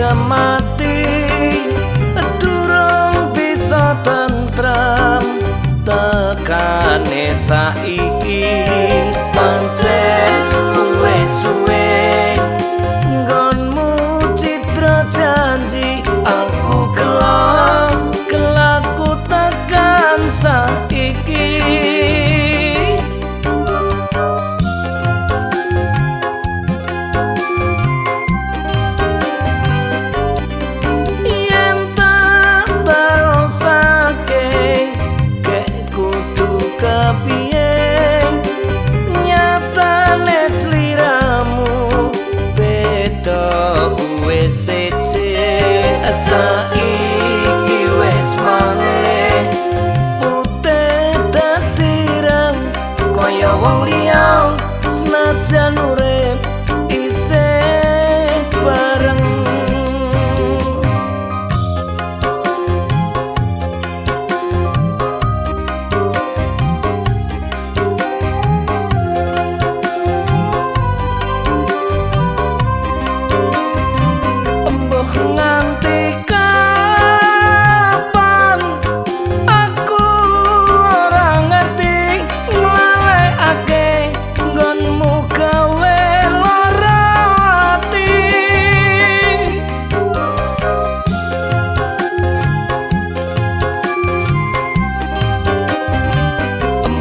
medem mati durung bisa tentram tekane saiki നുറ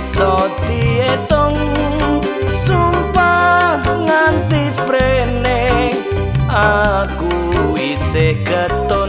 bisa dietong sumpah nganti sprene aku isih keton